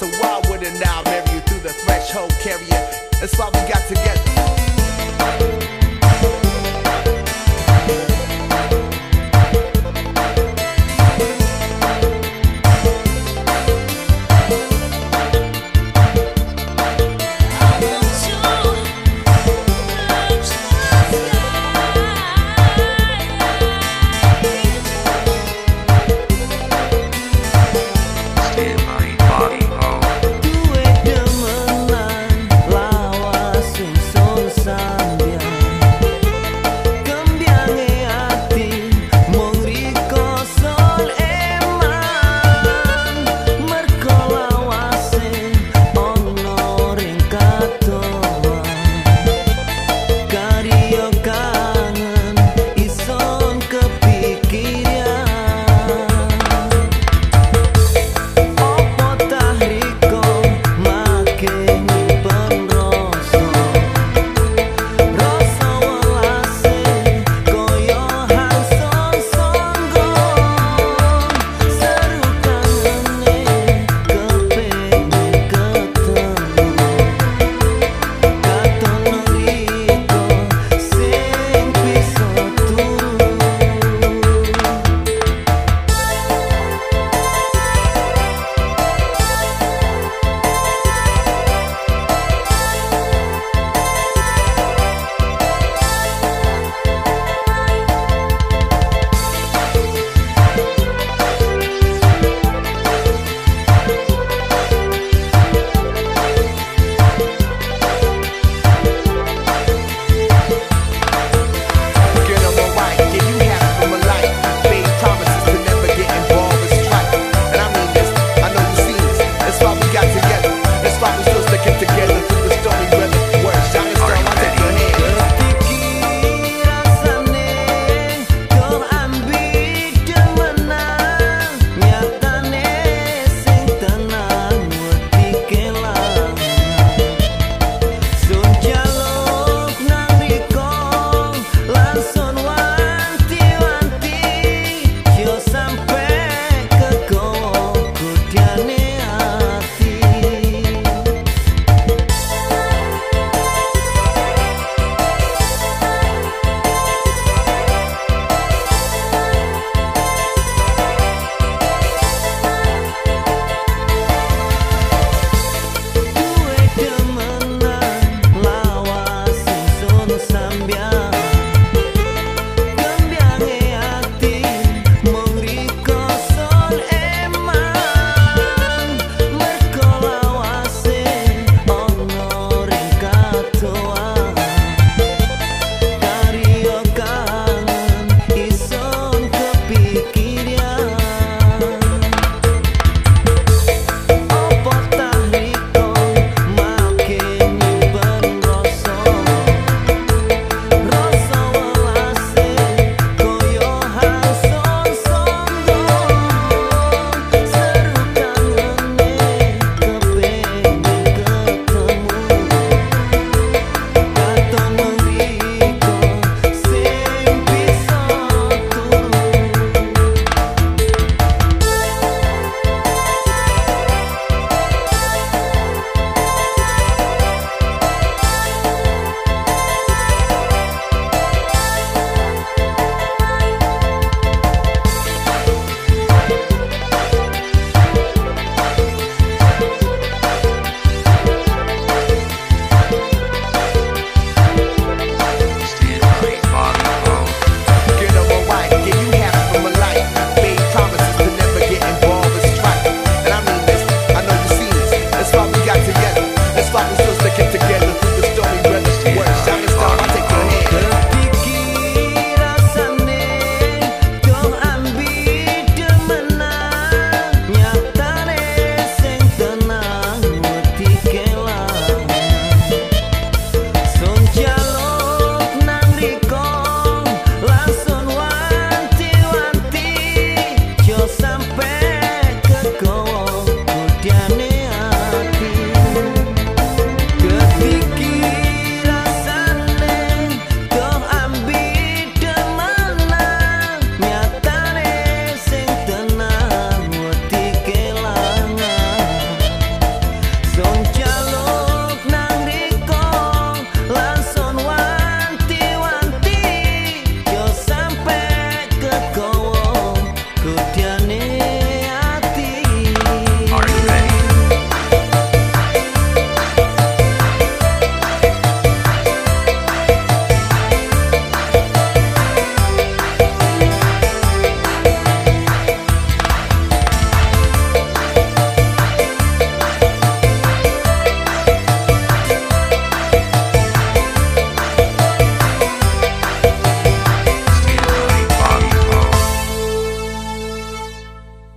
That's why would it now bring you through the threshold carrier? It's why we got together. yeah